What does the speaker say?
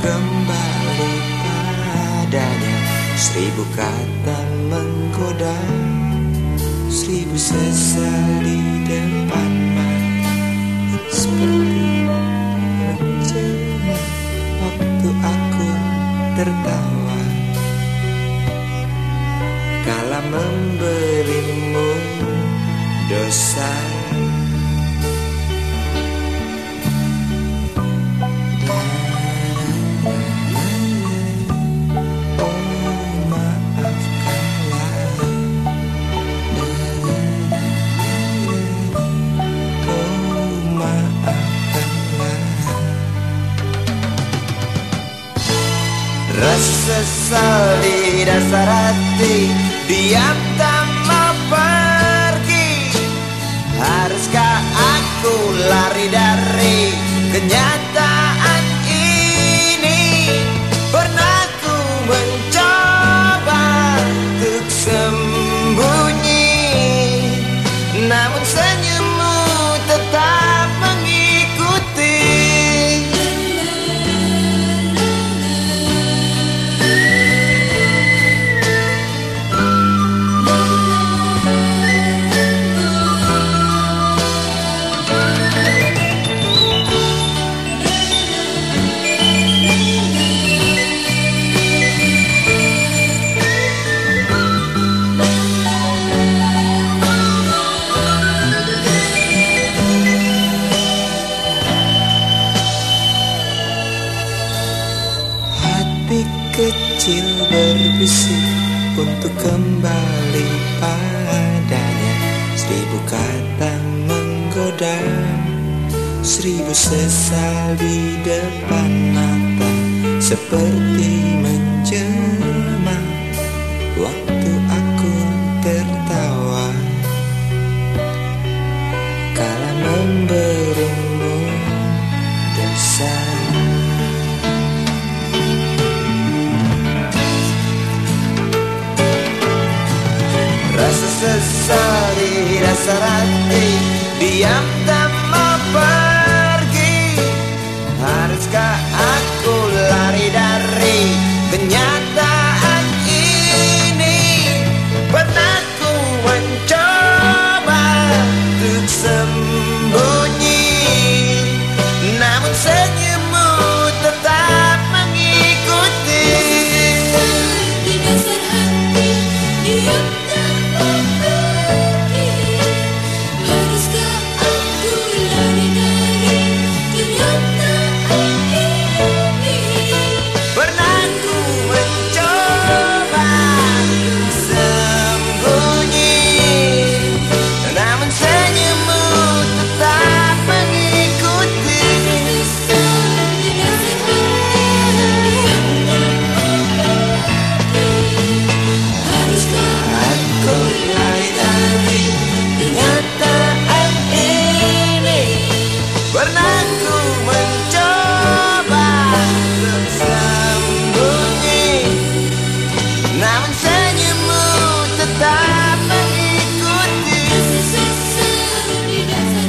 kembali padanya. Seribu kata menggoda Seribu sesal di depan mata. Seperti menjelma waktu aku tertawa. Kala memberimu dosa Sesal di dasar hati. Diam tak mau pergi. Haruskah aku lari dari kenyataan ini? Pernah ku mencoba untuk sembunyi Namun senyummu kecil berbisik untuk kembali padanya. Seribu kata menggoda Seribu sesal di depan mata Seperti menjelma. Waktu aku tertawa Kala memberi sesesali rasa hati. Diam tak mau pergi. Haruskah aku Namun senyummu tetap mengikuti. Sisa-sisa di dasar